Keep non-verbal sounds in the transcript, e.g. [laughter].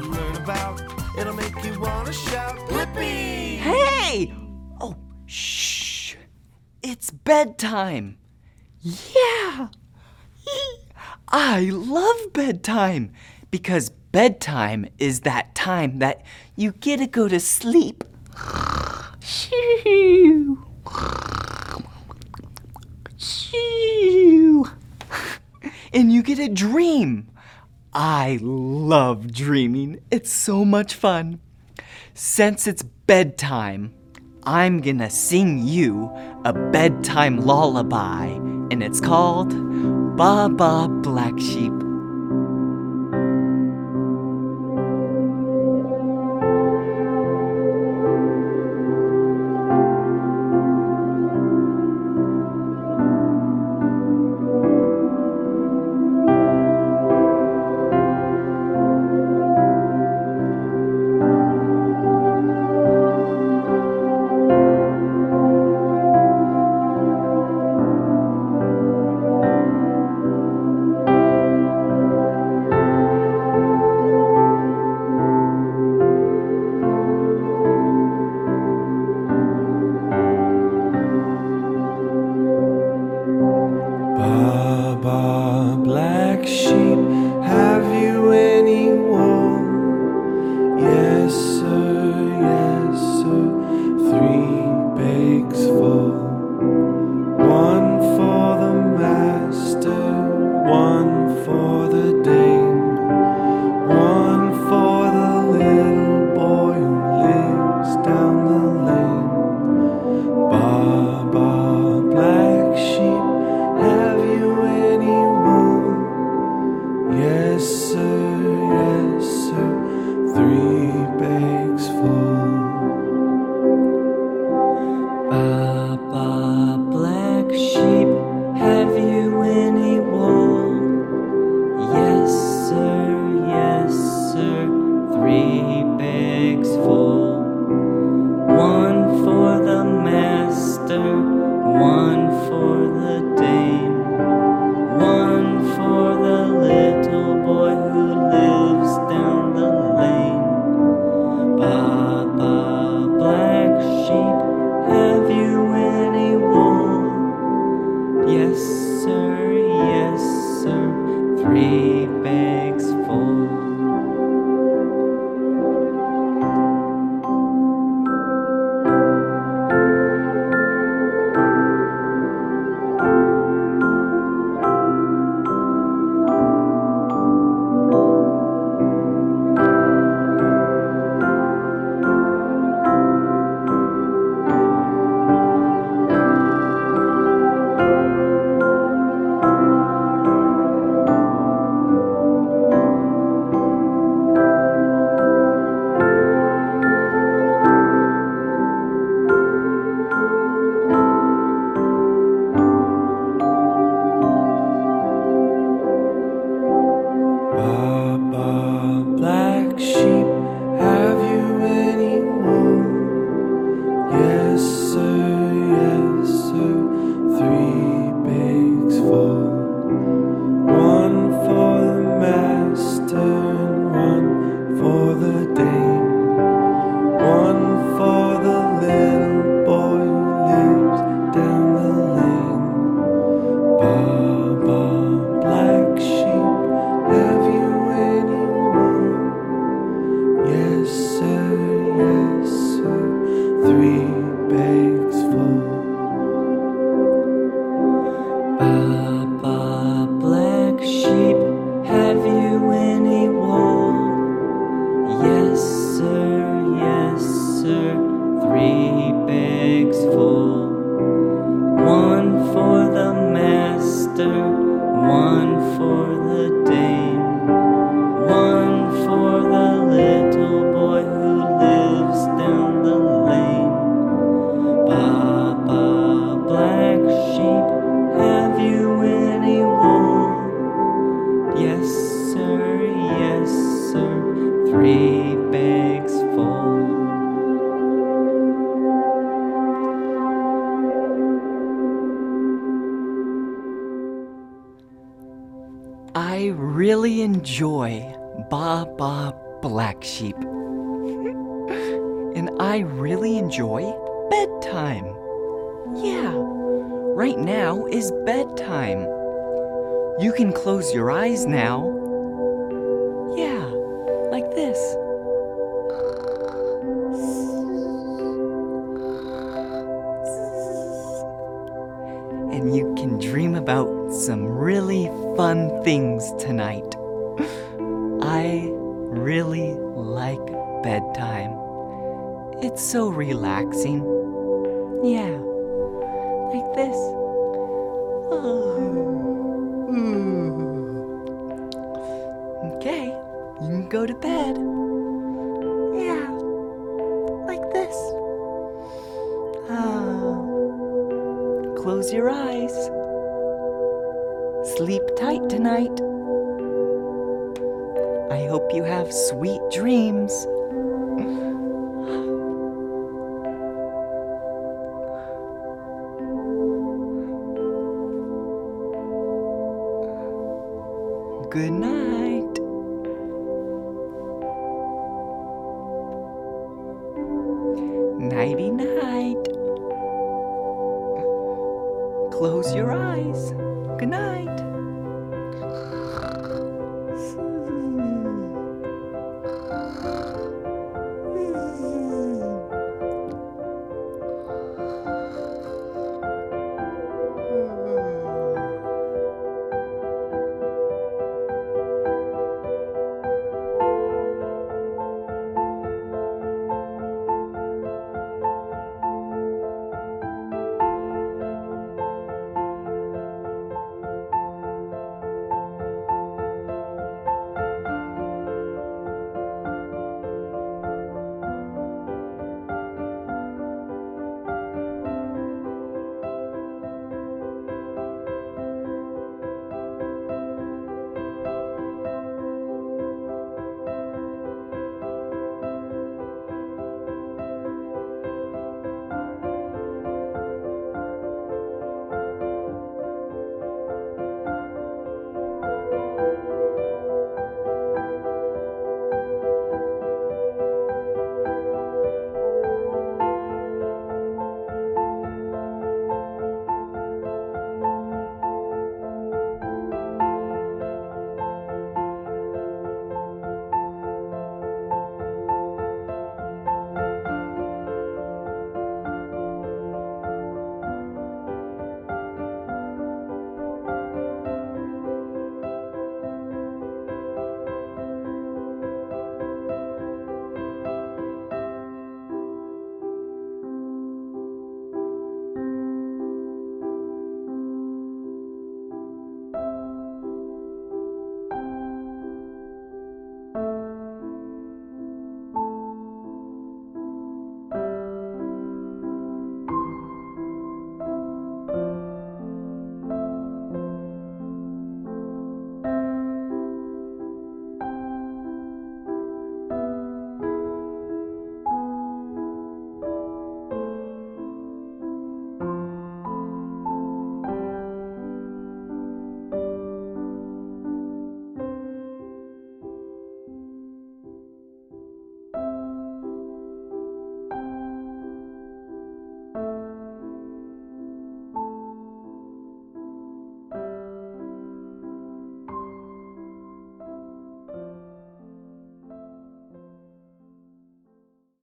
to learn about. It'll make you wanna shout, Blippi! Hey! Oh, shh! It's bedtime! Yeah! [laughs] I love bedtime because bedtime is that time that you get to go to sleep. [laughs] And you get a dream I love dreaming. It's so much fun. Since it's bedtime, I'm gonna sing you a bedtime lullaby, and it's called Baa Baa Black Sheep. she Yes, sir. I really enjoy Baa Baa Black Sheep. and I really enjoy bedtime. Yeah, right now is bedtime. You can close your eyes now. Yeah, like this. And you can dream about some really fun things tonight. [laughs] I really like bedtime. It's so relaxing. Yeah, like this. Oh. Mm. Okay, you can go to bed. Close your eyes. Sleep tight tonight. I hope you have sweet dreams. Good night.